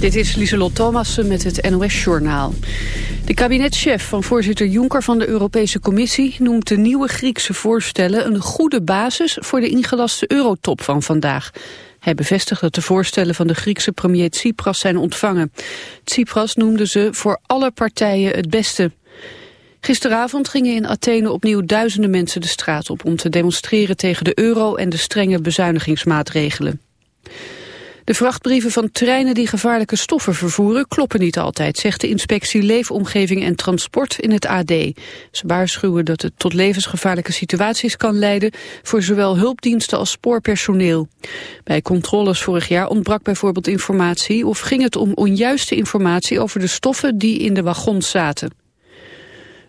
Dit is Lieselot Thomassen met het NOS-journaal. De kabinetschef van voorzitter Juncker van de Europese Commissie... noemt de nieuwe Griekse voorstellen een goede basis... voor de ingelaste eurotop van vandaag. Hij bevestigt dat de voorstellen van de Griekse premier Tsipras zijn ontvangen. Tsipras noemde ze voor alle partijen het beste. Gisteravond gingen in Athene opnieuw duizenden mensen de straat op... om te demonstreren tegen de euro en de strenge bezuinigingsmaatregelen. De vrachtbrieven van treinen die gevaarlijke stoffen vervoeren kloppen niet altijd, zegt de inspectie Leefomgeving en Transport in het AD. Ze waarschuwen dat het tot levensgevaarlijke situaties kan leiden voor zowel hulpdiensten als spoorpersoneel. Bij controles vorig jaar ontbrak bijvoorbeeld informatie of ging het om onjuiste informatie over de stoffen die in de wagons zaten.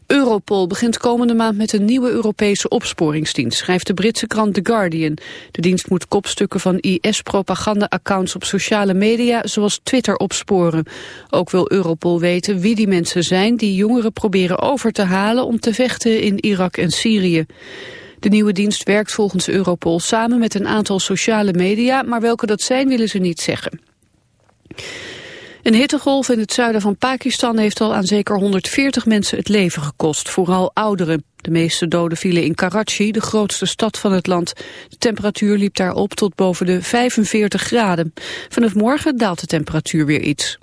Europol begint komende maand met een nieuwe Europese opsporingsdienst, schrijft de Britse krant The Guardian. De dienst moet kopstukken van IS-propaganda-accounts op sociale media, zoals Twitter, opsporen. Ook wil Europol weten wie die mensen zijn die jongeren proberen over te halen om te vechten in Irak en Syrië. De nieuwe dienst werkt volgens Europol samen met een aantal sociale media, maar welke dat zijn willen ze niet zeggen. Een hittegolf in het zuiden van Pakistan heeft al aan zeker 140 mensen het leven gekost, vooral ouderen. De meeste doden vielen in Karachi, de grootste stad van het land. De temperatuur liep daar op tot boven de 45 graden. Vanaf morgen daalt de temperatuur weer iets.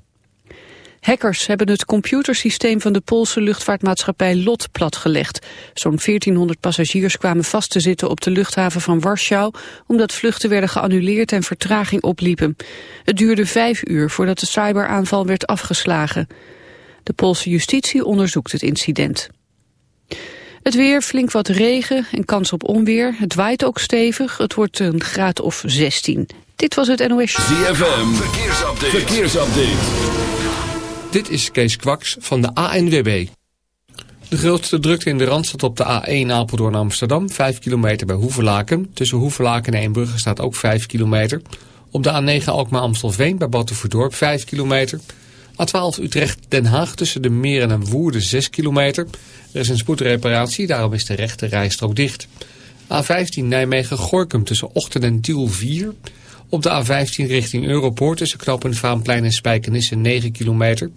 Hackers hebben het computersysteem van de Poolse luchtvaartmaatschappij LOT platgelegd. Zo'n 1400 passagiers kwamen vast te zitten op de luchthaven van Warschau... omdat vluchten werden geannuleerd en vertraging opliepen. Het duurde vijf uur voordat de cyberaanval werd afgeslagen. De Poolse justitie onderzoekt het incident. Het weer, flink wat regen en kans op onweer. Het waait ook stevig. Het wordt een graad of 16. Dit was het NOS. ZFM, verkeersupdate. verkeersupdate. Dit is Kees Kwaks van de ANWB. De grootste drukte in de Randstad op de A1 Apeldoorn Amsterdam. 5 kilometer bij Hoevelaken. Tussen Hoevelaken en Eembrugge staat ook 5 kilometer. Op de A9 Alkmaar Amstelveen bij Battenverdorp 5 kilometer. A12 Utrecht Den Haag tussen de Meren en Woerden 6 kilometer. Er is een spoedreparatie, daarom is de rechte rijstrook dicht. A15 Nijmegen Gorkum tussen Ochten en Tiel 4 op de A15 richting Europoort tussen knooppunt Vaanplein en Spijkenisse 9 kilometer.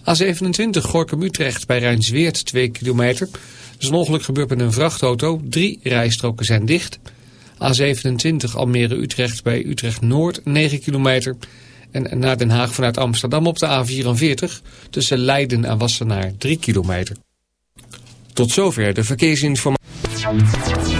A27 Gorkum-Utrecht bij Rijnsweert 2 kilometer. Er is een ongeluk gebeurd met een vrachtauto. Drie rijstroken zijn dicht. A27 Almere-Utrecht bij Utrecht-Noord 9 kilometer. En naar Den Haag vanuit Amsterdam op de A44 tussen Leiden en Wassenaar 3 kilometer. Tot zover de verkeersinformatie.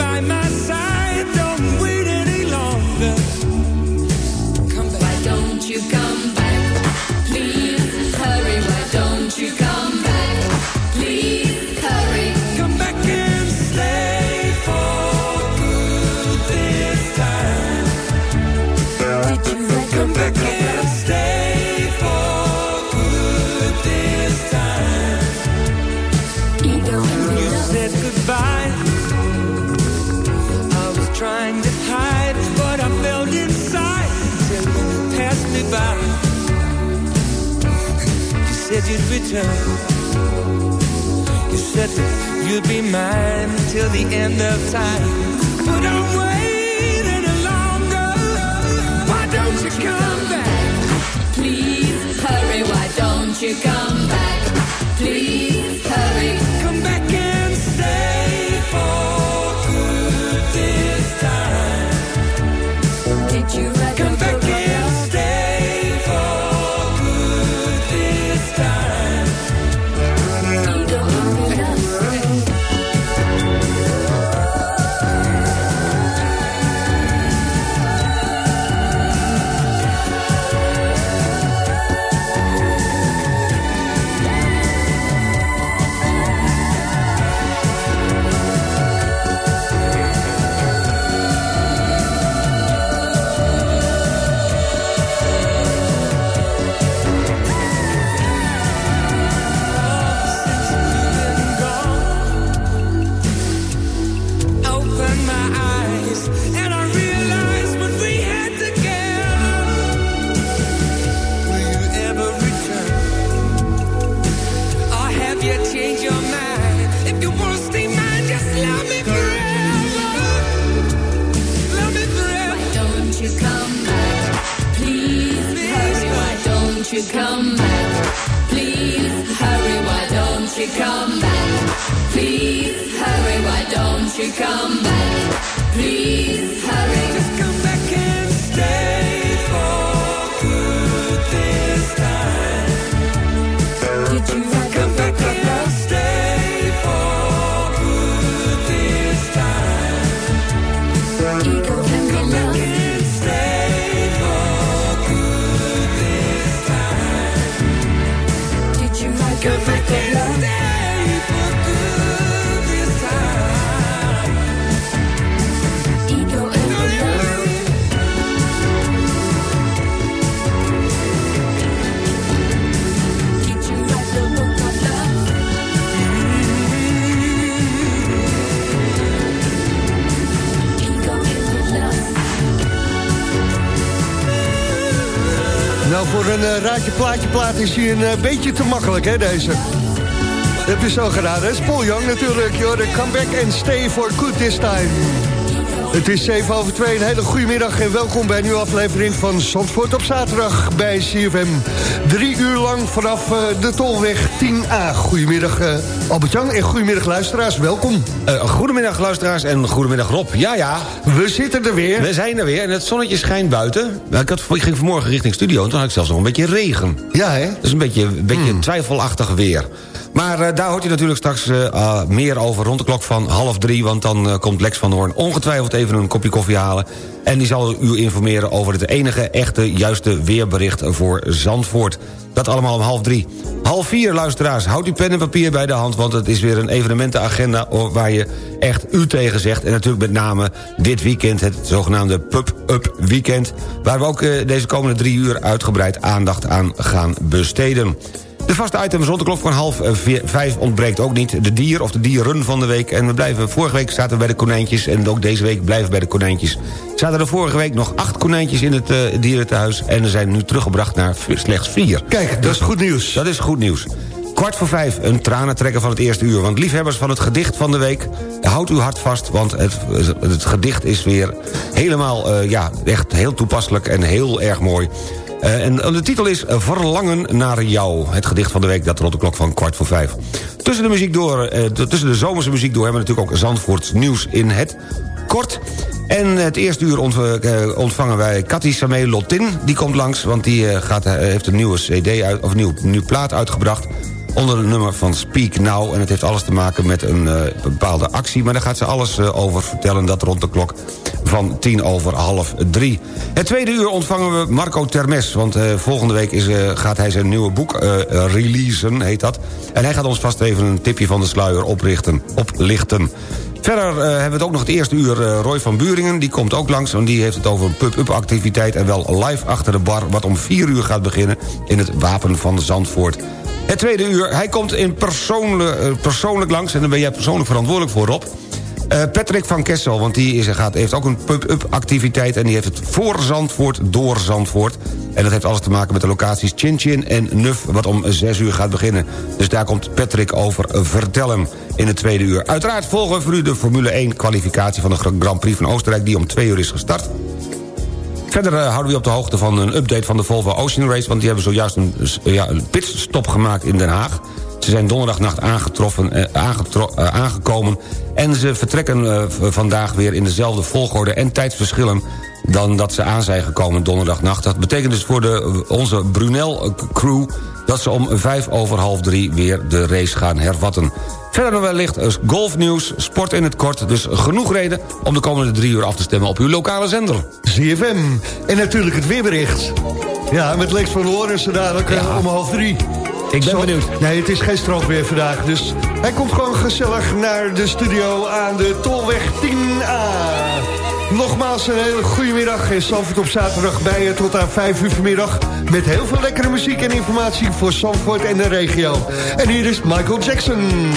by my return. You said you'd be mine till the end of time. que me quedan een eh, raadje plaatje plaat is hij een eh, beetje te makkelijk, hè, deze. Dat heb je zo gedaan, hè? Paul natuurlijk, joh. De comeback and stay for good this time. Het is 7 over 2, een hele goede middag en welkom bij een nieuwe aflevering van Zandvoort op zaterdag bij CFM. Drie uur lang vanaf eh, de Tolweg 10A. Goedemiddag uh, Albert-Jan en goedemiddag luisteraars, welkom. Eh, goedemiddag luisteraars en goedemiddag Rob. Ja, ja, We zitten er weer. we zijn er weer en het zonnetje schijnt buiten. Nou, Ik, had, ik ging vanmorgen richting studio en toen had ik zelfs nog een beetje regen. Ja, hè? Dus een beetje, een beetje twijfelachtig weer. Maar eh, daar hoort u natuurlijk straks eh, ah, meer over rond de klok van half drie... want dan eh, komt Lex van Hoorn ongetwijfeld even een kopje koffie halen... en die zal u informeren over het enige echte juiste weerbericht voor Zandvoort. Dat allemaal om half drie. Half vier, luisteraars, houd uw pen en papier bij de hand... want het is weer een evenementenagenda waar je echt u tegen zegt. En natuurlijk met name dit weekend, het zogenaamde Pub-Up Weekend... waar we ook deze komende drie uur uitgebreid aandacht aan gaan besteden. De vaste items rond de klok van half eh, vijf ontbreekt ook niet. De dier of de dieren van de week. En we blijven, vorige week zaten we bij de konijntjes... en ook deze week blijven we bij de konijntjes. Zaten er vorige week nog acht konijntjes in het uh, dierentehuis... en er zijn nu teruggebracht naar slechts vier. Kijk, dat is goed nieuws. Dat is goed nieuws. Kwart voor vijf, een tranentrekker van het eerste uur. Want liefhebbers van het gedicht van de week... houdt uw hart vast, want het, het gedicht is weer helemaal... Uh, ja, echt heel toepasselijk en heel erg mooi. Uh, en de titel is Verlangen naar jou. Het gedicht van de week, dat rond de klok van kwart voor vijf. Tussen de, muziek door, tussen de zomerse muziek door... hebben we natuurlijk ook Zandvoorts nieuws in het kort. En het eerste uur ontvangen wij Cathy Samé Lotin. Die komt langs, want die gaat, heeft een nieuwe cd uit, of een nieuwe, nieuwe plaat uitgebracht onder het nummer van Speak Now. En het heeft alles te maken met een uh, bepaalde actie. Maar daar gaat ze alles uh, over vertellen. Dat rond de klok van tien over half drie. Het tweede uur ontvangen we Marco Termes. Want uh, volgende week is, gaat hij zijn nieuwe boek releasen, heet dat. En hij gaat ons vast even een tipje van de sluier oprichten, oplichten. Verder hebben we het ook nog het eerste uur Roy van Buringen. Die komt ook langs, want die heeft het over een pub-up activiteit... en wel live achter de bar, wat om vier uur gaat beginnen... in het Wapen van Zandvoort. Het tweede uur, hij komt in persoonlijk, uh, persoonlijk langs... en daar ben jij persoonlijk verantwoordelijk voor, Rob. Eh, Patrick van Kessel, want die is, gaat, heeft ook een pub-up activiteit... en die heeft het voor Zandvoort, door Zandvoort. En dat heeft alles te maken met de locaties Chin Chin en Nuf... wat om 6 uur gaat beginnen. Dus daar komt Patrick over vertellen in het tweede uur. Uiteraard volgen we voor u de Formule 1 kwalificatie... van de Grand Prix van Oostenrijk, die om 2 uur is gestart. Verder eh, houden we u op de hoogte van een update van de Volvo Ocean Race... want die hebben zojuist een, ja, een pitstop gemaakt in Den Haag. Ze zijn donderdagnacht aangetroffen, eh, eh, aangekomen... en ze vertrekken eh, vandaag weer in dezelfde volgorde en tijdsverschillen... dan dat ze aan zijn gekomen donderdagnacht. Dat betekent dus voor de, onze Brunel-crew... dat ze om vijf over half drie weer de race gaan hervatten. Verder nog wellicht golfnieuws, sport in het kort... dus genoeg reden om de komende drie uur af te stemmen op uw lokale zender. ZFM. En natuurlijk het weerbericht. Ja, met Lex van Horen zo dadelijk eh, om half drie. Ik ben Zo- benieuwd. Nee, het is geen strookweer vandaag. Dus hij komt gewoon gezellig naar de studio aan de Tolweg 10A. Nogmaals een hele goede middag. En Zandvoort op zaterdag bij je tot aan 5 uur vanmiddag. Met heel veel lekkere muziek en informatie voor Zandvoort en de regio. En hier is Michael Jackson.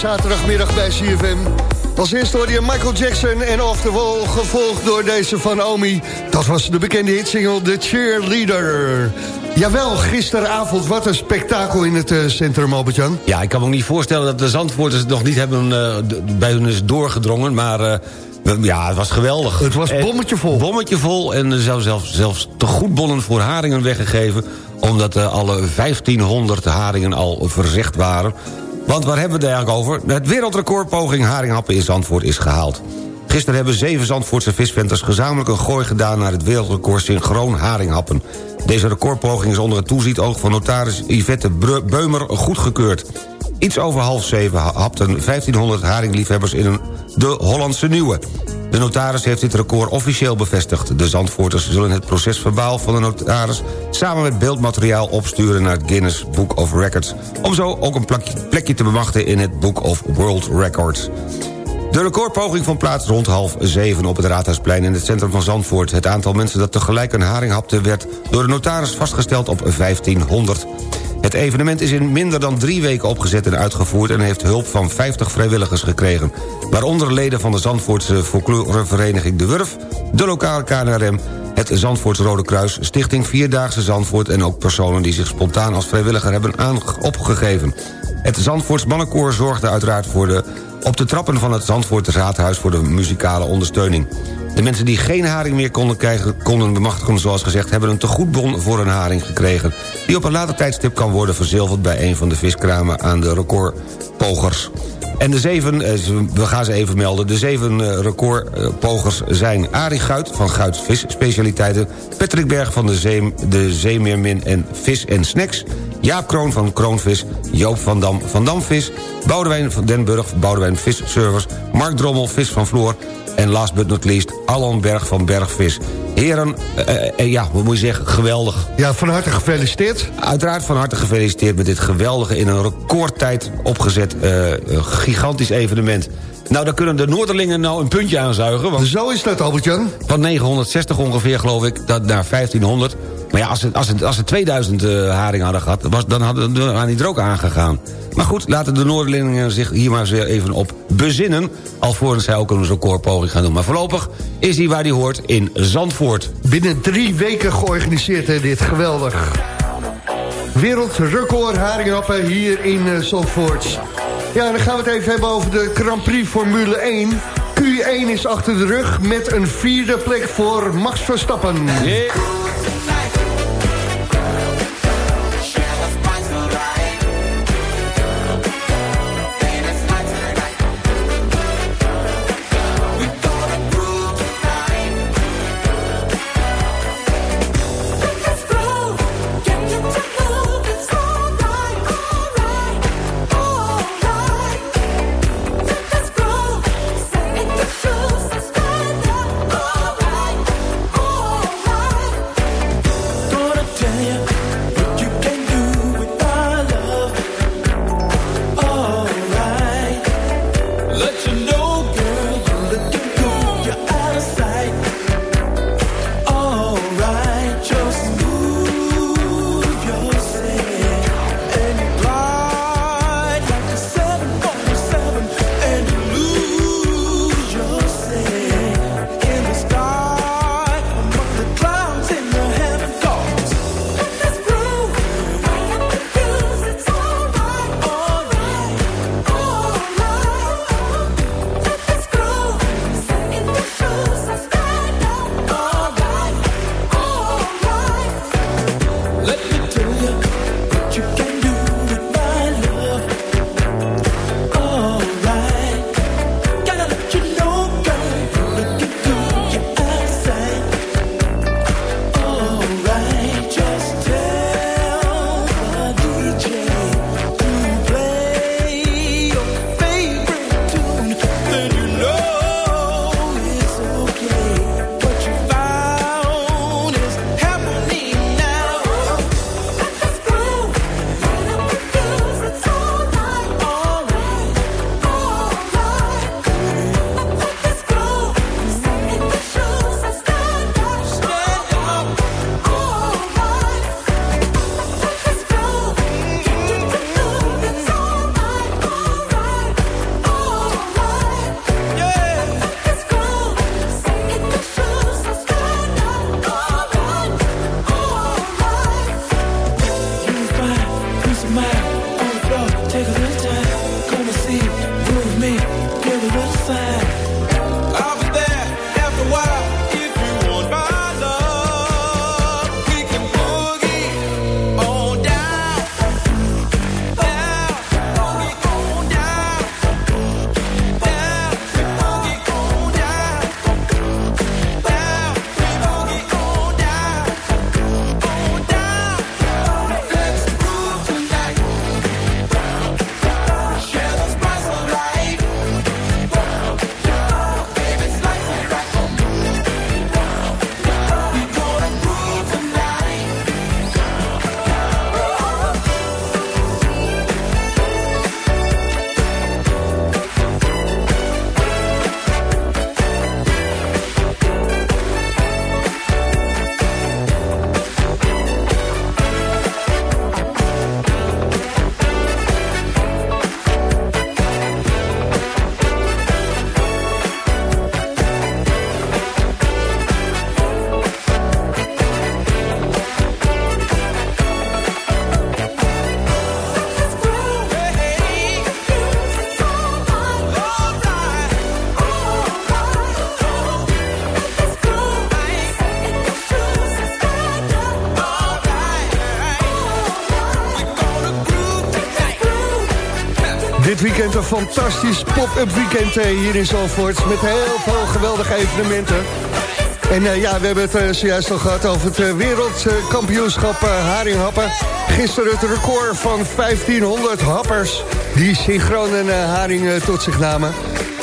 Zaterdagmiddag bij CFM. Als eerste hoorde je Michael Jackson en Off the Wall... gevolgd door deze van Omi. Dat was de bekende hitsingle The Cheerleader. Jawel, gisteravond, wat een spektakel in het eh, centrum, Albert-Jan. Ja, ik kan me ook niet voorstellen dat de Zandvoorters het nog niet hebben eh, bij hun is doorgedrongen. Maar eh, ja, het was geweldig. Het was En- bommetje vol. Bommetje vol en er zou zelfs, zelfs te goed bonnen voor haringen weggegeven... omdat alle 1500 haringen al verzegd waren. Want waar hebben we het eigenlijk over? Het wereldrecordpoging haringhappen in Zandvoort is gehaald. Gisteren hebben zeven Zandvoortse visventers gezamenlijk een gooi gedaan... naar het wereldrecord synchroon haringhappen. Deze recordpoging is onder het toezicht van notaris Yvette Beumer goedgekeurd. Iets over half zeven ha- hapten 1500 haringliefhebbers in een de Hollandse Nieuwe. De notaris heeft dit record officieel bevestigd. De Zandvoorters zullen het procesverbaal van de notaris... samen met beeldmateriaal opsturen naar het Guinness Book of Records... om zo ook een plekje te bemachten in het Book of World Records. De recordpoging vond plaats rond half zeven op het Raadhuisplein in het centrum van Zandvoort. Het aantal mensen dat tegelijk een haring hapte werd door de notaris vastgesteld op 1500. Het evenement is in minder dan drie weken opgezet en uitgevoerd... en heeft hulp van 50 vrijwilligers gekregen. Waaronder leden van de Zandvoortse folklorevereniging De Wurf... de lokale KNRM, het Zandvoorts Rode Kruis... Stichting Vierdaagse Zandvoort... en ook personen die zich spontaan als vrijwilliger hebben opgegeven. Het Zandvoorts Mannenkoor zorgde uiteraard voor de op de trappen van het Zandvoort Raadhuis voor de muzikale ondersteuning. De mensen die geen haring meer konden krijgen, konden bemachtigen zoals gezegd... hebben een tegoedbon voor een haring gekregen... die op een later tijdstip kan worden verzilverd bij een van de viskramen aan de recordpogers. En de zeven, eh, we gaan ze even melden... de zeven eh, recordpogers zijn Arie Guit van Guits Visspecialiteiten... Patrick Berg van de, Zee, de Zeemeermin en Vis en Snacks... Jaap Kroon van Kroonvis, Joop van Dam van Damvis... Boudewijn van Den Burg, Boudewijn Visservice... Mark Drommel, Vis van Vloor... en last but not least, Allan Berg van Bergvis. Heren, eh, eh, ja, wat moet je zeggen, geweldig. Ja, van harte gefeliciteerd. Uiteraard van harte gefeliciteerd met dit geweldige... in een recordtijd opgezet eh, eh, gigantisch evenement. Nou, daar kunnen de Noorderlingen nou een puntje aanzuigen... want Zo is dat, Albert-Jan. van 960 ongeveer, geloof ik, dat naar 1500. Maar ja, als ze, als ze, als ze 2000 eh, haringen hadden gehad... Was, dan hadden we aan die er ook aangegaan. Maar goed, laten de Noorderlingen zich hier maar eens weer even op bezinnen... alvorens zij ook een recordpoging gaan doen. Maar voorlopig is hij waar hij hoort in Zandvoort. Binnen drie weken georganiseerd, hè, dit. Geweldig. Wereldrecord haringhappen hier in uh, Zandvoort. Ja, dan gaan we het even hebben over de Grand Prix Formule 1. Q1 is achter de rug met een vierde plek voor Max Verstappen. Weekend een fantastisch pop-up weekend eh, hier in Zandvoort... met heel veel geweldige evenementen. En eh, ja, we hebben het eh, zojuist al gehad over het wereldkampioenschap haringhappen. Gisteren het record van 1500 happers... die synchroon eh, haring tot zich namen.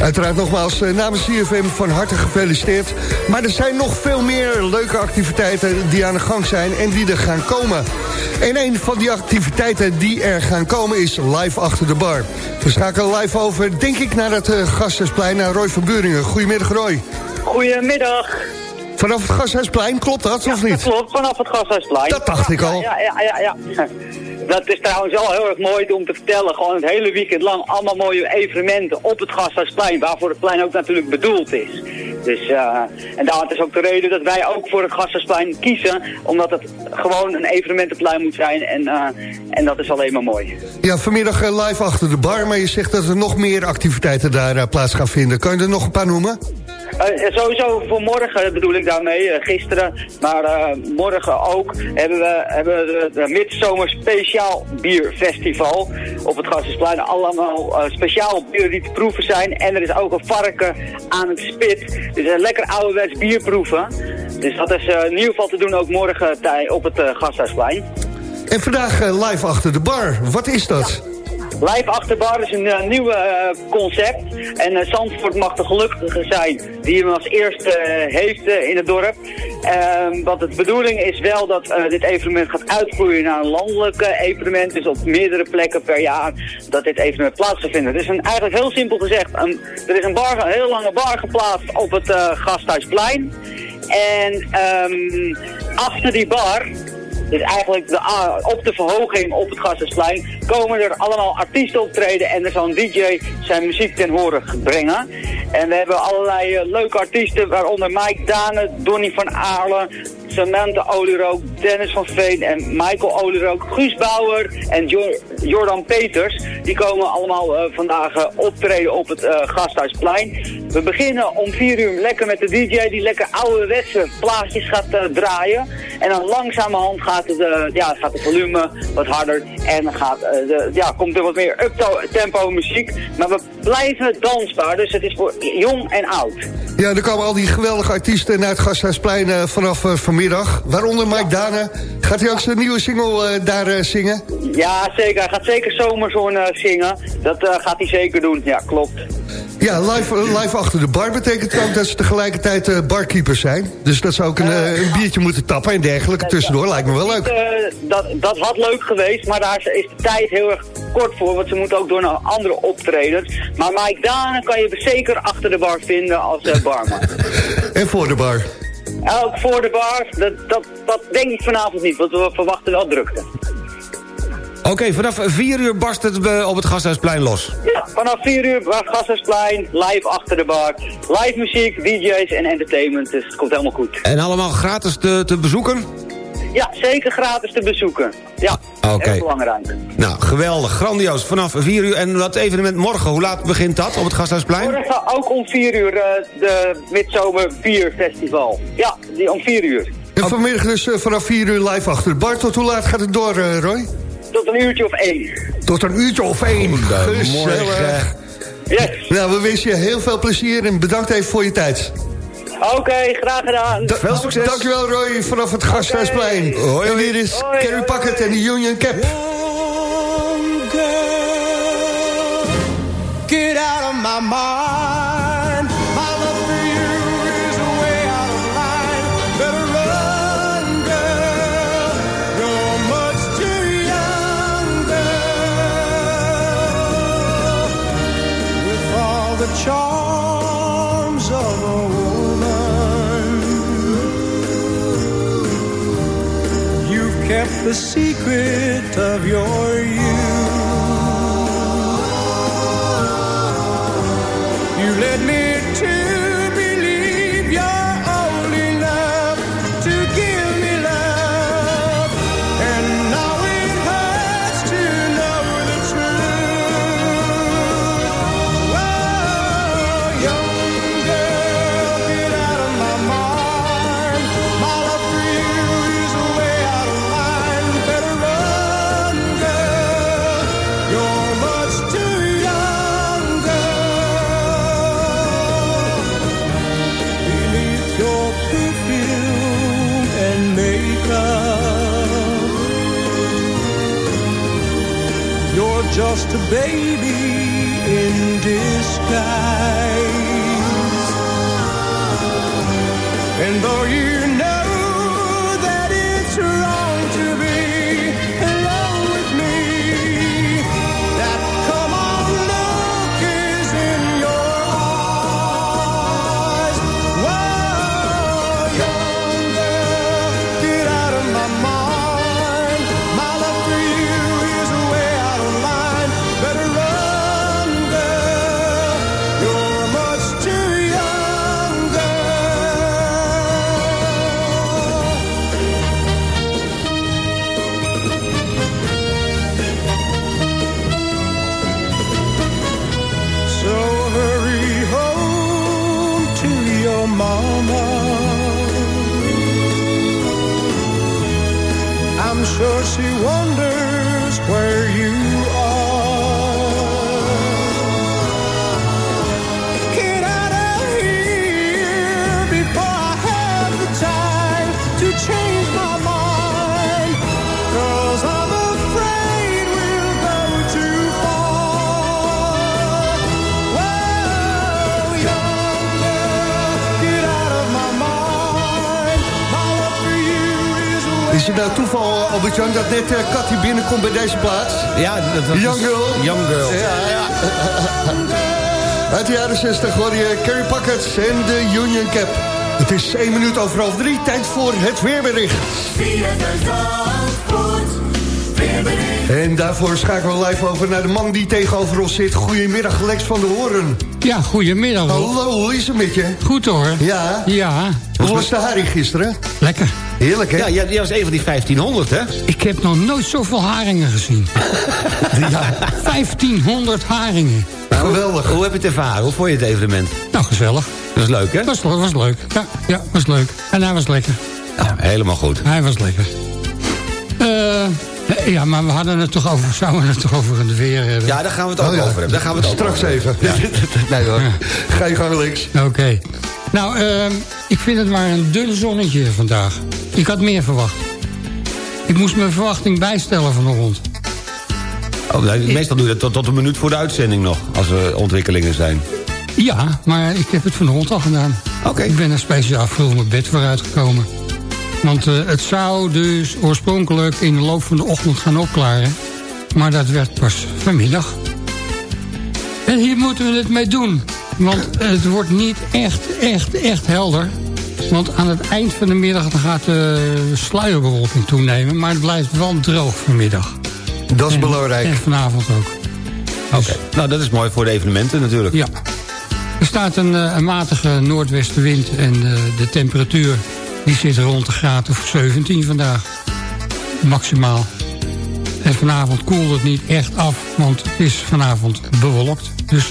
Uiteraard nogmaals eh, namens CFM van harte gefeliciteerd. Maar er zijn nog veel meer leuke activiteiten die aan de gang zijn... en die er gaan komen. En een van die activiteiten die er gaan komen is live achter de bar. We schakelen live over, denk ik, naar het uh, Gasthuisplein, naar Roy van Buringen. Goedemiddag, Roy. Goedemiddag. Vanaf het Gashuisplein, klopt dat, of Dat niet? klopt, vanaf het Gasthuisplein. Dat dacht ik al. Ja, ja, ja, ja. ja. Dat is trouwens wel heel erg mooi om te vertellen. Gewoon het hele weekend lang allemaal mooie evenementen op het Gasthuisplein. Waarvoor het plein ook natuurlijk bedoeld is. Dus, eh, en dat is ook de reden dat wij ook voor het Gasthuisplein kiezen. Omdat het gewoon een evenementenplein moet zijn. En, eh, en dat is alleen maar mooi. Ja, vanmiddag eh, live achter de bar, maar je zegt dat er nog meer activiteiten daar plaats gaan vinden. Kan je er nog een paar noemen? Eh, sowieso voor morgen bedoel ik daarmee, eh, gisteren, maar eh, morgen ook hebben we, hebben we de Midzomer Speciaal Bierfestival op het Gassensplein. Allemaal eh, speciaal bieren die te proeven zijn en er is ook een varken aan het spit. Dus een lekker ouderwets bier proeven. Dus dat is eh, in ieder geval te doen ook morgen op het Gasthuisplein. En vandaag eh, live achter de bar. Wat is dat? Live Achterbar is een eh, nieuwe eh, concept. En eh, Zandvoort mag de gelukkige zijn die hem als eerste heeft in het dorp. Ehm, want de bedoeling is wel dat dit evenement gaat uitgroeien naar een landelijk evenement. Dus op meerdere plekken per jaar dat dit evenement plaats gaat vinden. Is een, eigenlijk heel simpel gezegd. er is een, bar, een heel lange bar geplaatst op het Gasthuisplein. En ehm, achter die bar dus eigenlijk de, ah, op de verhoging op het Gasthuisplein komen er allemaal artiesten optreden en er zal een DJ zijn muziek ten horen brengen. En we hebben allerlei eh, leuke artiesten, waaronder Mike Dane, Donny van Aarlen, Samantha Olierook, Dennis van Veen en Michael Olierook, Guus Bauer en Jo- Jordan Peters. Die komen allemaal eh, vandaag eh, optreden op het eh, Gasthuisplein. We beginnen om 4 uur lekker met de DJ die lekker ouderwetse plaatjes gaat draaien. En dan langzamerhand gaat, het, ja, gaat de volume wat harder en gaat, ja, komt er wat meer up-tempo muziek. Maar we blijven dansbaar, dus het is voor jong en oud. Ja, er komen al die geweldige artiesten naar het Gasthuisplein vanaf eh, vanmiddag. Waaronder Mike Dane. Gaat hij ook zijn nieuwe single eh, daar eh, zingen? Ja, zeker. Hij gaat zeker Zomerzon eh, zingen. Dat gaat hij zeker doen. Ja, klopt. Ja, live, live achter de bar betekent ook dat ze tegelijkertijd barkeepers zijn. Dus dat ze ook een, een biertje moeten tappen en dergelijke tussendoor. Lijkt me wel leuk. Dat, dat had leuk geweest, maar daar is de tijd heel erg kort voor. Want ze moeten ook door naar andere optredens. Maar Mike Dane kan je zeker achter de bar vinden als barman. En voor de bar. Ook voor de bar, dat, dat, dat denk ik vanavond niet, want we verwachten wel drukte. Oké, vanaf 4 uur barst het eh, op het Gasthuisplein los. Ja, vanaf 4 uur Gassersplein, live achter de bar. Live muziek, DJ's en entertainment, dus het komt helemaal goed. En allemaal gratis te, te bezoeken? Ja, zeker gratis te bezoeken. Ja, Oké. heel belangrijk. Nou, geweldig, grandioos. Vanaf 4 uur. En dat evenement morgen, hoe laat begint dat op het Gasthuisplein? Morgen ook om 4 uur eh, de Midzomer Bierfestival. Ja, die om 4 uur. En vanmiddag dus eh, vanaf 4 uur live achter de bar. Tot hoe laat gaat het door, eh, Roy? Tot een uurtje of 1. Tot een uurtje of één. Goedemorgen. Gezellig. Yes. Nou, we wensen je heel veel plezier en bedankt even voor je tijd. Oké, graag gedaan. Da- Veel succes. Dankjewel Roy, vanaf het Gasthuisplein. Hoi, En hier is Hoi, Kerry hoi. Packet en de Union Cap. Young girl, get out of my mind. The secret of your youth. You led me just a baby Binnenkomt bij deze plaats? Ja, dat, Young Girl. Young Girl. Ja, ja. Uit de jaren 60 hoor je Carrie Packets en de Union Cap. Het is 1 minuut over half 3, tijd voor het weerbericht. En daarvoor schakelen we live over naar de man die tegenover ons zit. Goedemiddag, Lex van der Hoorn. Ja, goedemiddag. Hallo, hoe is het met je? Goed hoor. Ja. Ja, Hoe was de haring gisteren? lekker. Heerlijk, hè? Ja, jij, jij was een van die 1500, hè? Ik heb nog nooit zoveel haringen gezien. Ja, 1500 haringen. geweldig. Hoe heb je het ervaren? Hoe vond je het evenement? Nou, gezellig. Dat is leuk, hè? Was, was leuk. Ja, ja, was leuk. En hij was lekker. Ja, helemaal goed. Hij was lekker. Eh, ja, maar we hadden het toch over, zouden we het toch over het weer hebben? Ja, daar gaan we het ook Oh ja. over hebben. Daar gaan we het Straks over even. nee hoor. Ga je gang, Lex. Oké. Nou, ehm, ik vind het maar een dun zonnetje vandaag. Ik had meer verwacht. Ik moest mijn verwachting bijstellen vanochtend. Oh, nee, meestal doe je dat tot, tot een minuut voor de uitzending nog. Als er ontwikkelingen zijn. Ja, maar ik heb het vanochtend al gedaan. Oké. Ik ben er speciaal vroeg mijn bed voor uitgekomen. Want eh, het zou dus oorspronkelijk in de loop van de ochtend gaan opklaren. Maar dat werd pas vanmiddag. En hier moeten we het mee doen. Want het wordt niet echt, echt, echt helder. Want aan het eind van de middag gaat de sluierbewolking toenemen. Maar het blijft wel droog vanmiddag. Dat is En- belangrijk. En vanavond ook. Dus- Oké. Nou, dat is mooi voor de evenementen natuurlijk. ja. Er staat een, eh, een matige noordwestenwind en eh, de temperatuur die zit rond de graad of 17 vandaag. Maximaal. En vanavond koelt het niet echt af, want het is vanavond bewolkt. Dus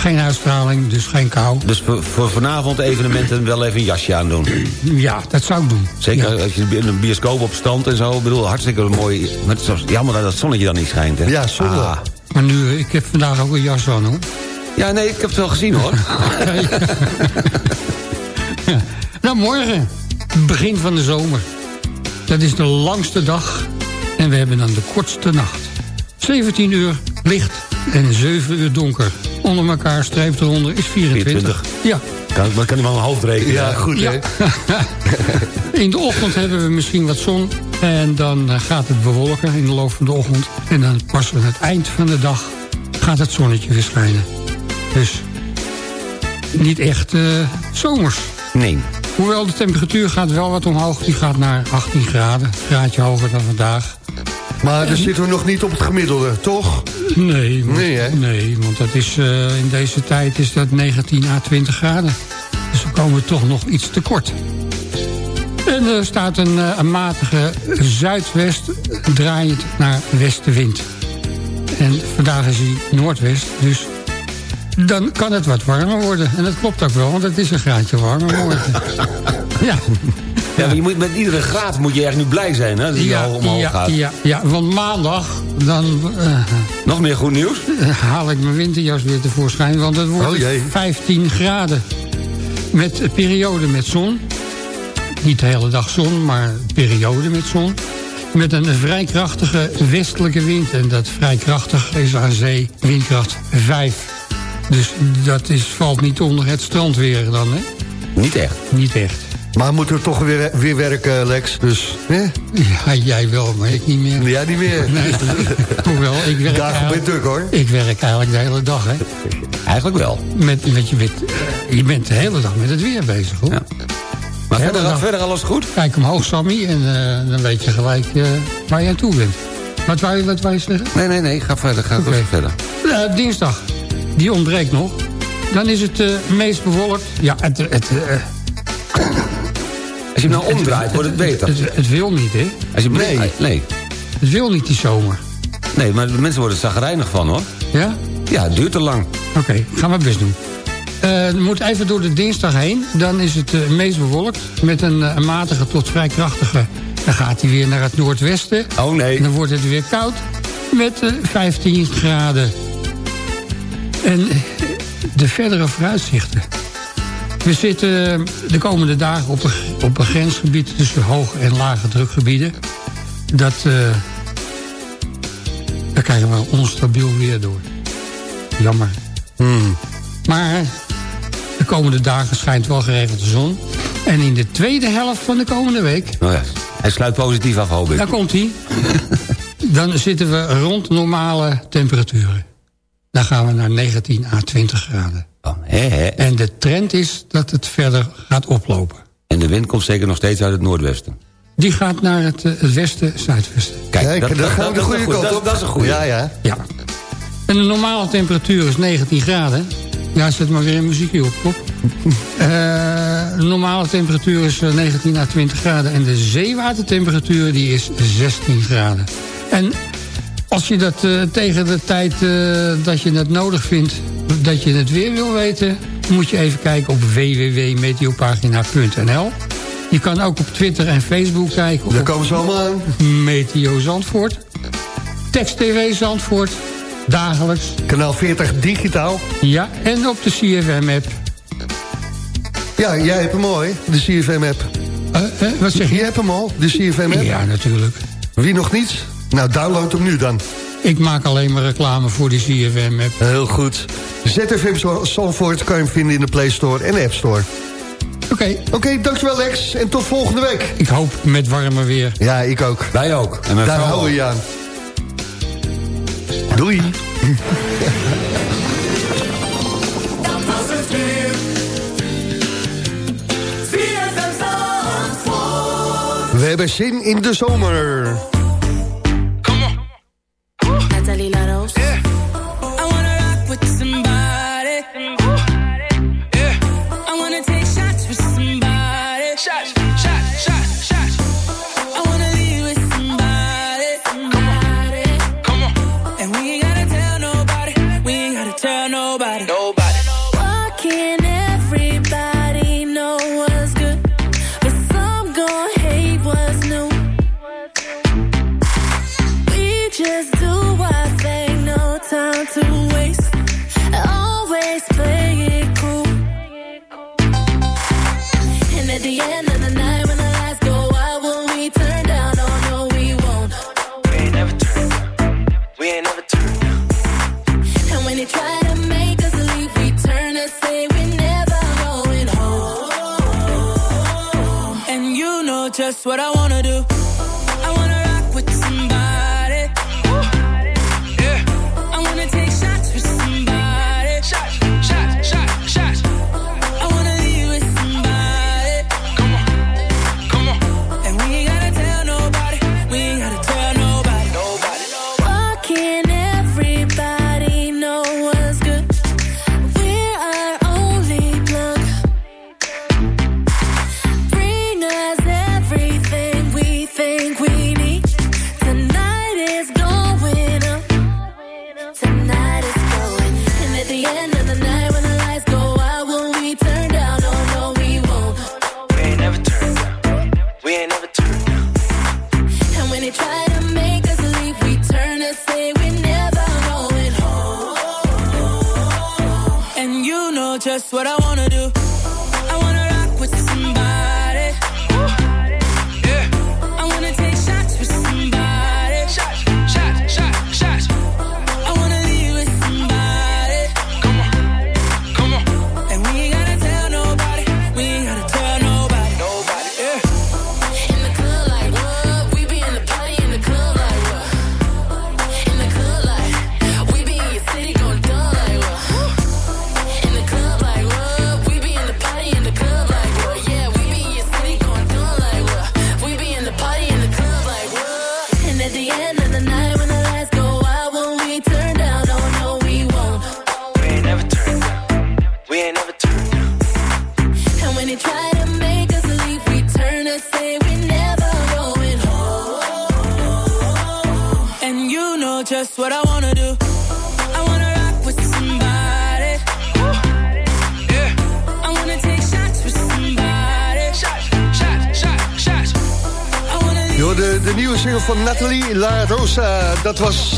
geen uitstraling, dus geen kou. Dus voor, voor vanavond evenementen wel even een jasje aandoen. Ja, dat zou ik doen. Zeker Ja. als je in een bioscoop op stand en zo. Ik bedoel, hartstikke mooi. Maar het is jammer dat het zonnetje dan niet schijnt, hè? Ja, zonde. Ah. Maar nu, eh, ik heb vandaag ook een jas aan, hoor. Ja, nee, ik heb het wel gezien, hoor. Nou, morgen. Begin van de zomer. Dat is de langste dag. En we hebben dan de kortste nacht. 17 uur licht en 7 uur donker. Onder elkaar streep eronder is 24. 24. Ja. Kan, dat kan hij wel een hoofd rekenen. Ja, goed, hè? ja. in de ochtend hebben we misschien wat zon. En dan eh, gaat het bewolken in de loop van de ochtend. En dan pas aan het eind van de dag gaat het zonnetje weer schijnen. Dus niet echt eh, zomers. Nee. Hoewel de temperatuur gaat wel wat omhoog. Die gaat naar 18 graden. Een graadje hoger dan vandaag. Maar daar zitten we nog niet op het gemiddelde, toch? Nee, want, Nee, nee, want dat is, eh, in deze tijd is dat 19 à 20 graden. Dus dan komen we toch nog iets tekort. En er staat een, eh, een matige zuidwest draaiend naar westenwind. En vandaag is hij noordwest, dus dan kan het wat warmer worden. En dat klopt ook wel, want het is een graadje warmer morgen. ja. Ja, maar je moet, met iedere graad moet je echt nu blij zijn, hè? Dat die Ja, al omhoog ja, gaat. ja, ja, want maandag dan eh, Nog meer goed nieuws? haal ik mijn winterjas weer tevoorschijn. Want het wordt Oh, jee. 15 graden. Met een periode met zon. Niet de hele dag zon, maar een periode met zon. Met een vrij krachtige westelijke wind. En dat vrij krachtig is aan zee windkracht 5. Dus dat is, valt niet onder het strandweer dan, hè? Niet echt. Niet echt. Maar moeten we toch weer, weer werken, Lex. Dus, hè? Ja, jij wel, maar ik niet meer. Ja, niet meer. Nee, hoewel, ik werk, Dagen ben druk, hoor. ik werk eigenlijk de hele dag, hè. Eigenlijk wel. Met, met, je, met, je bent de hele dag met het weer bezig, hoor. Ja. Maar verder, dan- verder alles goed? Kijk omhoog, Sammy, en eh, dan weet je gelijk eh, waar je aan toe bent. Wat wou je, wat wou je zeggen? Nee, nee, nee. Ga verder. Ga rustig verder. Dinsdag, die ontbreekt nog. Dan is het eh, meest bewolkt. Ja, het, het, eh, Als je hem nou omdraait, wordt het beter. het, het wil niet, hè? Als je Nee. nee. Het wil niet die zomer. Nee, maar de mensen worden er zagrijnig van, hoor. Ja? Ja, het duurt te lang. Oké, ik ga mijn best doen. Je moet even door de dinsdag heen. Dan is het eh, meest bewolkt. Met een, eh, een matige tot vrij krachtige. Dan gaat hij weer naar het noordwesten. Oh nee. En dan wordt het weer koud. Met eh, 15 graden. En de verdere vooruitzichten. We zitten de komende dagen op een, op een grensgebied... tussen hoge en lage drukgebieden. Dat... eh, daar krijgen we onstabiel weer door. Jammer. Maar de komende dagen schijnt wel geregeld de zon. En in de tweede helft van de komende week... Oh ja. Hij sluit positief af, hoop ik. Daar komt hij. Dan zitten we rond normale temperaturen. Dan gaan we naar 19 à 20 graden. Oh. En de trend is dat het verder gaat oplopen. En de wind komt zeker nog steeds uit het noordwesten. Die gaat naar het, eh, het westen, zuidwesten. Kijk, dan gaan we de dat- goede dat- kant dat- op. Dat is een goede. Ja, ja. Ja. En de normale temperatuur is 19 graden. Ja, zet maar weer een muziekje op, kop. Eh, de normale temperatuur is eh, 19 à 20 graden. En de zeewatertemperatuur die is 16 graden. En als je dat eh, tegen de tijd eh, dat je het nodig vindt... dat je het weer wil weten... moet je even kijken op www.meteopagina.nl. Je kan ook op Twitter en Facebook kijken. Daar komen ze allemaal aan. Meteo Zandvoort. Text TV Zandvoort. Dagelijks. Kanaal 40 digitaal. Ja, en op de CFM-app. Ja, jij hebt hem al, hè? De CFM-app. Eh, eh, wat zeg Je je? hebt hem al, de CFM-app. Ja, natuurlijk. Wie nog niet? Nou, download hem nu dan. Ik maak alleen maar reclame voor die CFM-app. Heel goed. ZFM Zandvoort kan je hem vinden in de Play Store en de App Store. Oké, Oké, dankjewel Lex. En tot volgende week. ik hoop met warmer weer. Ja, ik ook. Wij ook. En mijn Daar vrouw houden we aan. Doei. Dat was het weer. We hebben zin in de zomer.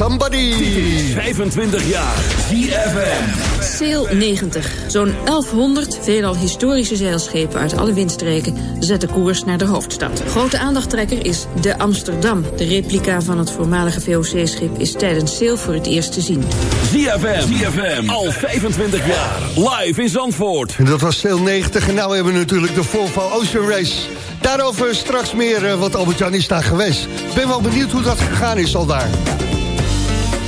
Somebody. 25 jaar. ZFM. Sail 90. Zo'n 1100 veelal historische zeilschepen uit alle windstreken zetten koers naar de hoofdstad. Grote aandachttrekker is de Amsterdam. De replica van het voormalige VOC-schip is tijdens Sail voor het eerst te zien. ZFM. ZFM. Al 25 jaar. Live in Zandvoort. En dat was Sail 90 en nou hebben we natuurlijk de Volvo Ocean Race. Daarover straks meer, eh, want Albert-Jan is daar geweest. Ben wel benieuwd hoe dat gegaan is al daar.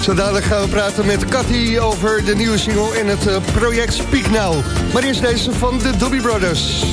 Zo dadelijk gaan we praten met Cathy over de nieuwe single en het eh, project Speak Now. Maar eerst deze van de Doobie Brothers.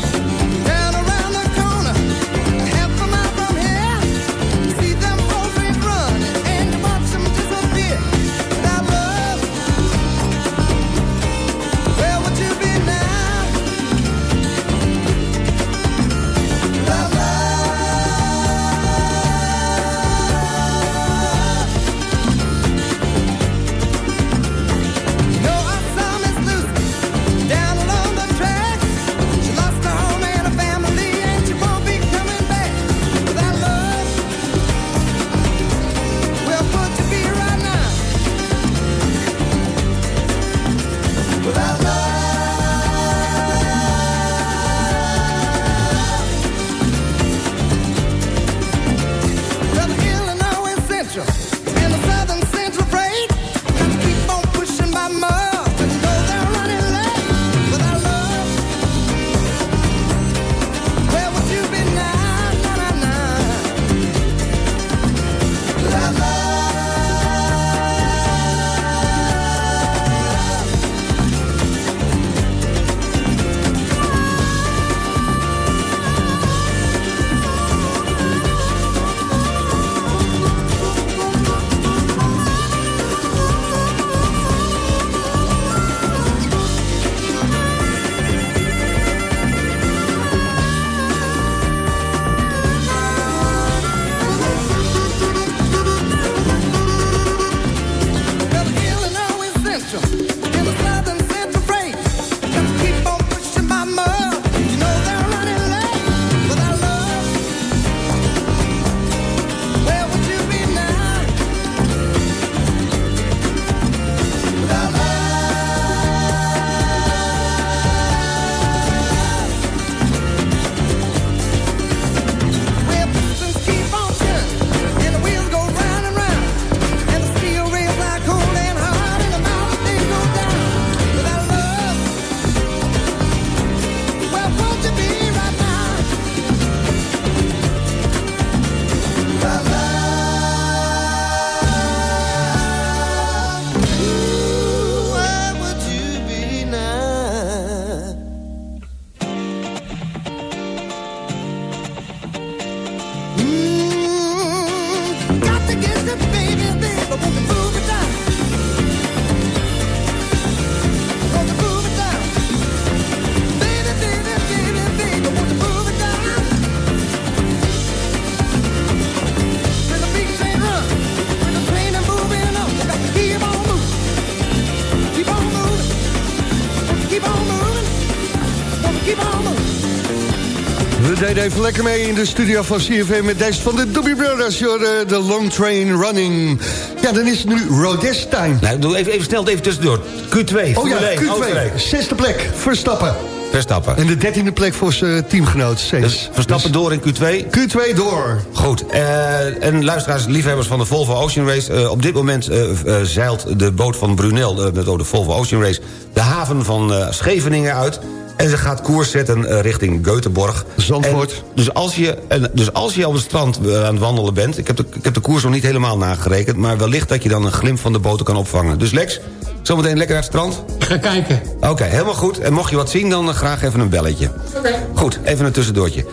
Even lekker mee in de studio van CFM met deze van de Doobie Brothers. De, de Long Train Running. Ja, dan is het nu Rodest time. Nou, doe even, even snel even tussendoor. Q2, Oh ja, Formule 1, Q2. Oostenrijk. Zesde plek, Verstappen. Verstappen. En de dertiende plek voor zijn teamgenoot. Dus Verstappen door in Q2. Q2 door. Goed. eh, en luisteraars, liefhebbers van de Volvo Ocean Race... eh, op dit moment eh, zeilt de boot van Brunel, met de Volvo Ocean Race... de haven van Scheveningen uit... En ze gaat koers zetten eh, richting Göteborg. Zandvoort. En dus, als je, en dus als je op het strand eh, aan het wandelen bent... Ik heb, de, ik heb de koers nog niet helemaal nagerekend... maar wellicht dat je dan een glimp van de boten kan opvangen. Dus Lex, zometeen lekker naar het strand? Ga kijken. Oké, helemaal goed. En mocht je wat zien, dan eh, graag even een belletje. Oké. Goed, even een tussendoortje.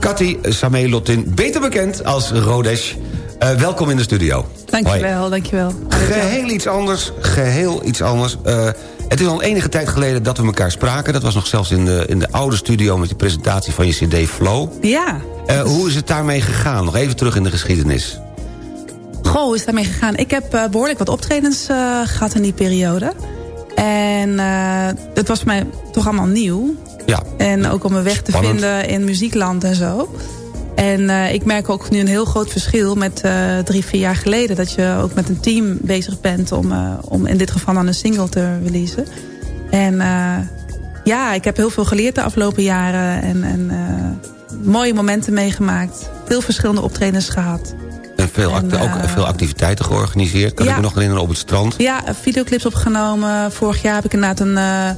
Cathy Samelotin, beter bekend als Rodesh. Eh, welkom in de studio. Hoi. Dankjewel, dankjewel. Geheel iets anders, geheel iets anders. Eh, het is al enige tijd geleden dat we elkaar spraken. Dat was nog zelfs in de, in de oude studio met die presentatie van je cd Flow. Ja. Eh, hoe is het daarmee gegaan? Nog even terug in de geschiedenis. Goh, hoe is het daarmee gegaan? Ik heb eh, behoorlijk wat optredens eh, gehad in die periode. En het was voor mij toch allemaal nieuw. Ja. En ook om mijn weg te Spannend. vinden in muziekland en zo. En eh, ik merk ook nu een heel groot verschil met eh, drie, vier jaar geleden. Dat je ook met een team bezig bent om, eh, om in dit geval dan een single te releasen. En ja, ik heb heel veel geleerd de afgelopen jaren. En, en mooie momenten meegemaakt. Veel verschillende optredens gehad. Veel, act- En, ook eh, veel activiteiten georganiseerd. Kan ja. ik me nog herinneren op het strand. Ja, videoclips opgenomen. Vorig jaar heb ik inderdaad een, eh,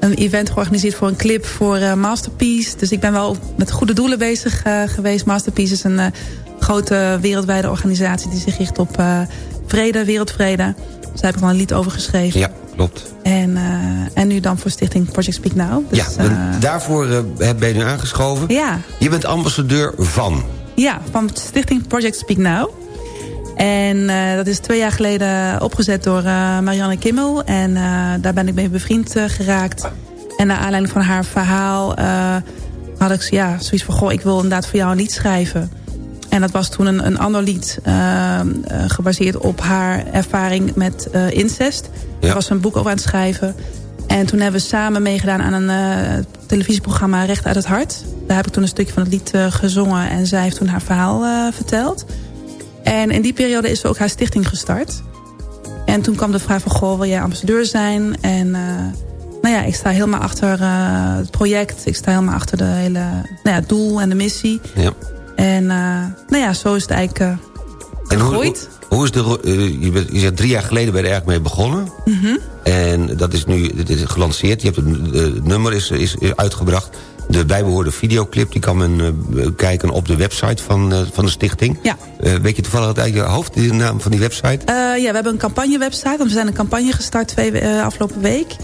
een event georganiseerd voor een clip voor eh, Masterpiece. Dus ik ben wel met goede doelen bezig eh, geweest. Masterpiece is een eh, grote wereldwijde organisatie die zich richt op eh, vrede, wereldvrede. Dus daar heb ik wel een lied over geschreven. Ja, klopt. En, eh, en nu dan voor stichting Project Speak Now. Dus, ja, daarvoor eh, ben je nu aangeschoven. Ja. Je bent ambassadeur van. Ja, van stichting Project Speak Now. En eh, dat is twee jaar geleden opgezet door eh, Marianne Kimmel. En eh, daar ben ik mee bevriend geraakt. En naar aanleiding van haar verhaal had ik ja, zoiets van... goh, ik wil inderdaad voor jou een lied schrijven. En dat was toen een, een ander lied gebaseerd op haar ervaring met incest. Ja. Er was een boek over aan het schrijven. En toen hebben we samen meegedaan aan een televisieprogramma Recht uit het Hart. Daar heb ik toen een stukje van het lied eh, gezongen. En zij heeft toen haar verhaal eh, verteld. En in die periode is ze ook haar stichting gestart. En toen kwam de vraag van, goh, wil jij ambassadeur zijn? En eh, nou ja, ik sta helemaal achter het project. Ik sta helemaal achter de hele nou ja, het doel en de missie. Ja. En nou ja, zo is het eigenlijk gegroeid. hoe, hoe is de, je, bent, je drie jaar geleden ben je er eigenlijk mee begonnen. Mhm. En dat is nu dit is gelanceerd. Je hebt het nummer is, is, is uitgebracht. De bijbehorende videoclip die kan men eh, kijken op de website van, eh, van de stichting. Ja. Eh, weet je toevallig uit je hoofd de naam van die website? Ja, we hebben een campagnewebsite. Want we zijn een campagne gestart twee, afgelopen week.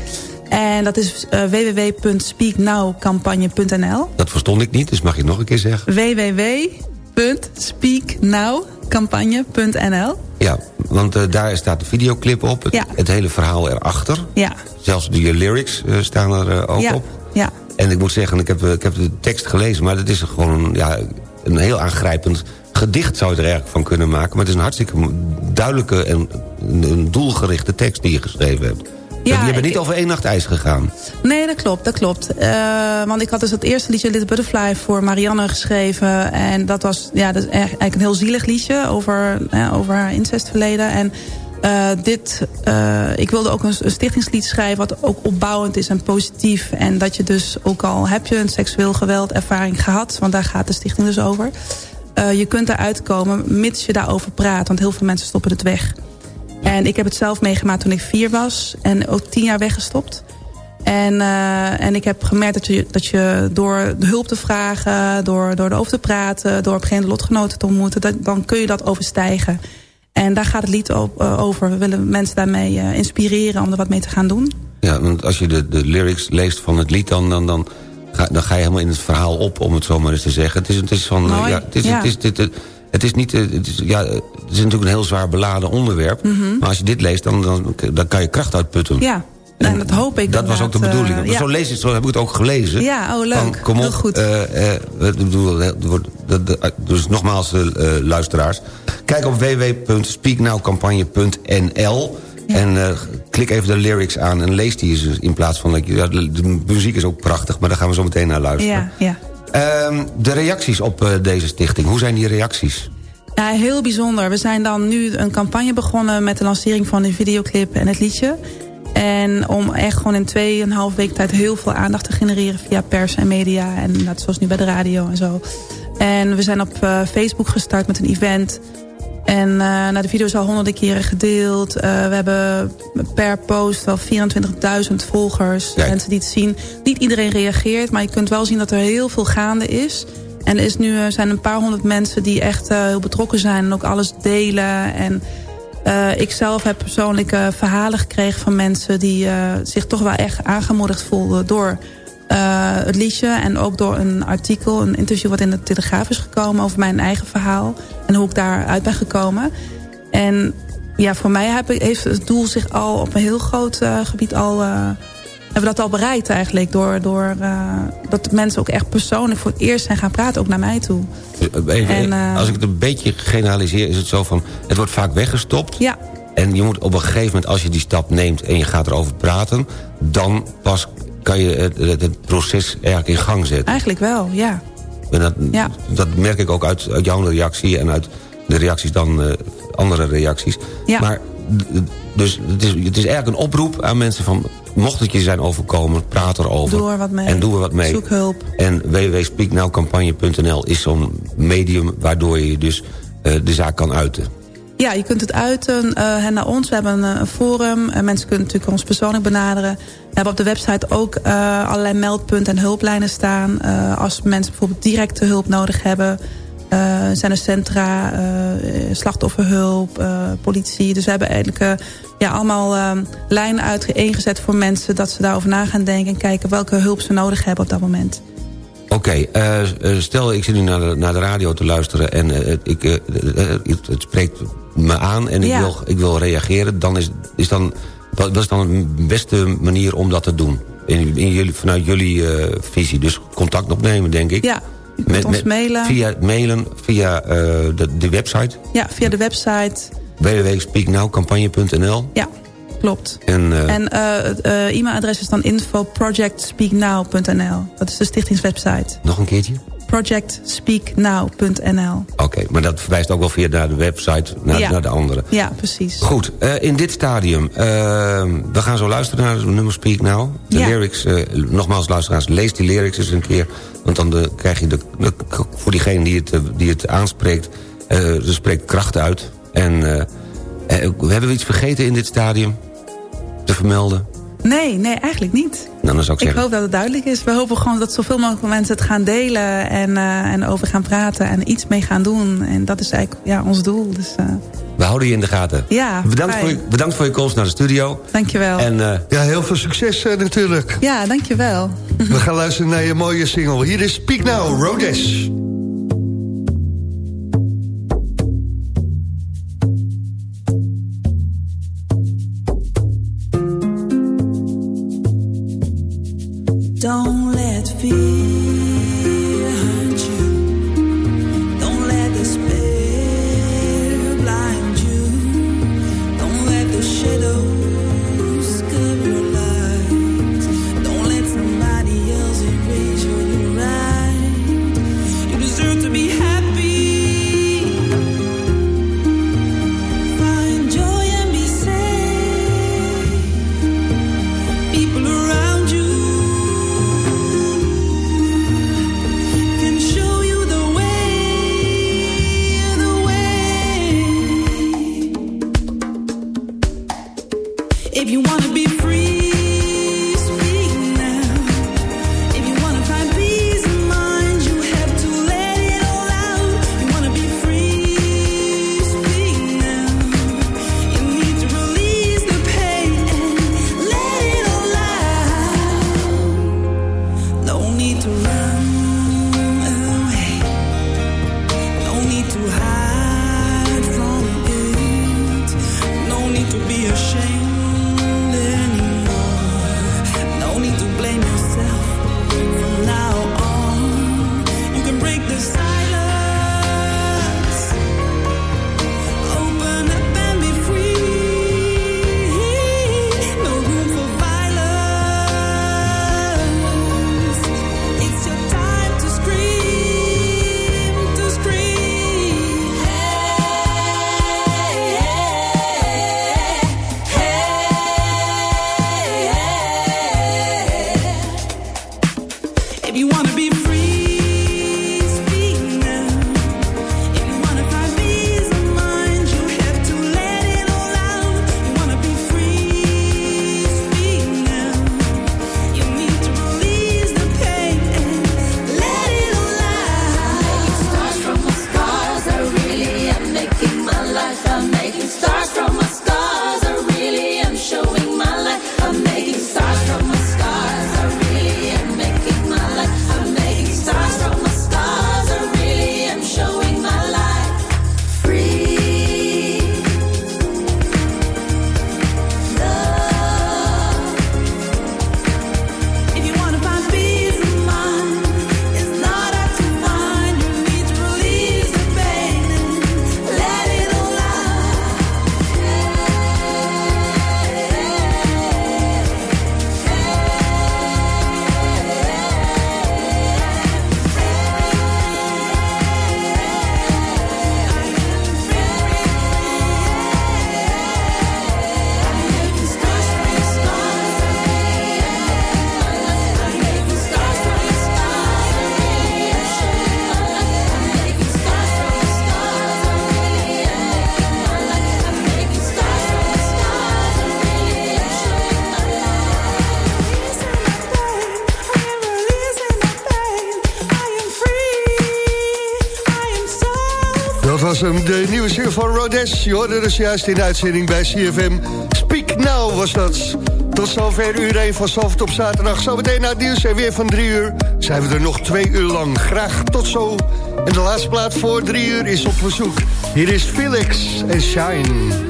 En dat is eh, www.speaknowcampagne.nl Dat verstond ik niet, dus mag je het nog een keer zeggen? www.speaknowcampagne.nl Ja, want daar staat de videoclip op. Het, Ja. het hele verhaal erachter. Ja, Zelfs de lyrics staan er ook ja, op. ja. En ik moet zeggen, ik heb, eh, ik heb de tekst gelezen... maar het is gewoon een, ja, een heel aangrijpend gedicht zou je er eigenlijk van kunnen maken. Maar het is een hartstikke duidelijke en een, doelgerichte tekst die je geschreven hebt. Ja, je bent niet over één nacht ijs gegaan. Nee, dat klopt, dat klopt. Eh, want ik had dus het eerste liedje Little Butterfly voor Marianne geschreven. En dat was, ja, dat is eigenlijk een heel zielig liedje over, over haar incestverleden. En eh, dit, eh, ik wilde ook een, stichtingslied schrijven wat ook opbouwend is en positief. En dat je dus, ook al heb je een seksueel geweld ervaring gehad, want daar gaat de stichting dus over. eh, je kunt eruit komen mits je daarover praat, want heel veel mensen stoppen het weg. En ik heb het zelf meegemaakt toen ik vier was. En ook tien jaar weggestopt. En, en ik heb gemerkt dat je, dat je door de hulp te vragen... door, door erover te praten, door op een gegeven lotgenoten te ontmoeten... Dat, dan kun je dat overstijgen. En daar gaat het lied op- eh, over. We willen mensen daarmee eh, inspireren om er wat mee te gaan doen. Ja, want als je de, de lyrics leest van het lied... Dan, dan, dan, ga, dan ga je helemaal in het verhaal op, om het zo maar eens te zeggen. Het is, het is van... eh, Mooi, ja, het is, ja. Het is, dit, het, het is niet... Het is, ja, het is natuurlijk een heel zwaar beladen onderwerp. Mhm. Maar als je dit leest, dan, dan, dan kan je kracht uitputten. Ja, en dat hoop ik Dat was ook de bedoeling. eh, ja. Zo, lees het, zo heb ik het ook gelezen. Ja, oh leuk. Van, kom op, Heel goed. ik dus nogmaals, eh, eh, luisteraars. Kijk op www.speaknowcampagne.nl en klik even de lyrics aan en lees die eens in plaats van... Ja, de, de muziek is ook prachtig, maar daar gaan we zo meteen naar luisteren. Ja, ja. Ehm, de reacties op deze stichting, hoe zijn die reacties? Ja, heel bijzonder. We zijn dan nu een campagne begonnen met de lancering van de videoclip en het liedje. En om echt gewoon in tweeënhalf week tijd heel veel aandacht te genereren via pers en media. En dat zoals nu bij de radio en zo. En we zijn op eh, Facebook gestart met een event. En nou, de video is al honderden keren gedeeld. Eh, we hebben per post wel 24.000 volgers. Kijk. Mensen die het zien. Niet iedereen reageert, maar je kunt wel zien dat er heel veel gaande is. En er is nu, zijn een paar honderd mensen die echt heel betrokken zijn. En ook alles delen. En eh, ik zelf heb persoonlijk eh, verhalen gekregen van mensen... die eh, zich toch wel echt aangemoedigd voelden door eh, het liedje. En ook door een artikel, een interview wat in de Telegraaf is gekomen... over mijn eigen verhaal en hoe ik daaruit ben gekomen. En ja, voor mij heb ik, heeft het doel zich al op een heel groot gebied al... hebben we dat al bereikt eigenlijk. Door, door eh, dat mensen ook echt persoonlijk voor het eerst zijn gaan praten, ook naar mij toe. Eh, even, En, eh, als ik het een beetje generaliseer, is het zo van... het wordt vaak weggestopt. Ja, En je moet op een gegeven moment, als je die stap neemt... en je gaat erover praten... dan pas kan je het, het, het proces eigenlijk in gang zetten. eigenlijk wel, ja. En dat, Ja. dat merk ik ook uit, uit jouw reactie en uit de reacties dan andere reacties. Ja. Maar dus het is, het is eigenlijk een oproep aan mensen van... mocht het je zijn overkomen, praat erover. Doe er wat mee. En doe er wat mee. Zoek hulp. En www.speaknowcampagne.nl is zo'n medium... waardoor je dus eh, de zaak kan uiten. Ja, je kunt het uiten uh, naar ons. We hebben een, een forum. Uh, mensen kunnen natuurlijk ons persoonlijk benaderen. We hebben op de website ook uh, allerlei meldpunten en hulplijnen staan. Als mensen bijvoorbeeld directe hulp nodig hebben... Uh, zijn er centra, uh, slachtofferhulp, uh, politie. Dus we hebben eigenlijk ja, allemaal uh, lijnen uiteengezet voor mensen... dat ze daarover na gaan denken en kijken welke hulp ze nodig hebben op dat moment. Oké, okay, uh, stel ik zit nu naar de, naar de radio te luisteren... en uh, ik, uh, het, het spreekt me aan en ik, wil, ik wil reageren... dan is, is dan, wat is dan de beste manier om dat te doen? In, in jullie, vanuit jullie visie. Dus contact opnemen, denk ik. Ja, kunt ons mailen. Via mailen, via de, de website. Ja, via de website. www.speaknowcampagne.nl Ja, klopt. En, uh, en uh, uh, e-mailadres is dan info projectspeaknow.nl. Dat is de stichtingswebsite. Nog een keertje? projectspeaknow.nl. Oké, okay, maar dat verwijst ook wel via naar de website, naar, ja. naar de andere. Ja, precies. Goed, uh, in dit stadium, uh, we gaan zo luisteren naar het nummer Speak Now. De ja. lyrics, uh, nogmaals luisteraars, lees die lyrics eens een keer. Want dan de, krijg je de, de, voor diegene die het, die het aanspreekt, er spreekt kracht uit. En hebben we iets vergeten in dit stadium te vermelden? Nee, nee, eigenlijk niet. Nou, dan zou ik, ik zeggen. hoop dat het duidelijk is. We hopen gewoon dat zoveel mogelijk mensen het gaan delen... en, uh, en over gaan praten en iets mee gaan doen. En dat is eigenlijk ja, ons doel. Dus, uh... We houden je in de gaten. Ja, bedankt voor, je, bedankt voor je komst naar de studio. Dankjewel. En, uh... ja, heel veel succes natuurlijk. Ja, dankjewel. We gaan luisteren naar je mooie single. Hier is Speak Now, Rhodes. Don't de nieuwe single van Rodes. Je hoorde dus juist in uitzending bij CFM. Speak Now was dat. Tot zover uur 1 van Salford op zaterdag. Zometeen naar het nieuws en weer van 3 uur zijn we er nog twee uur lang. Graag tot zo. En de laatste plaat voor 3 uur is op verzoek. Hier is Felix en Shine.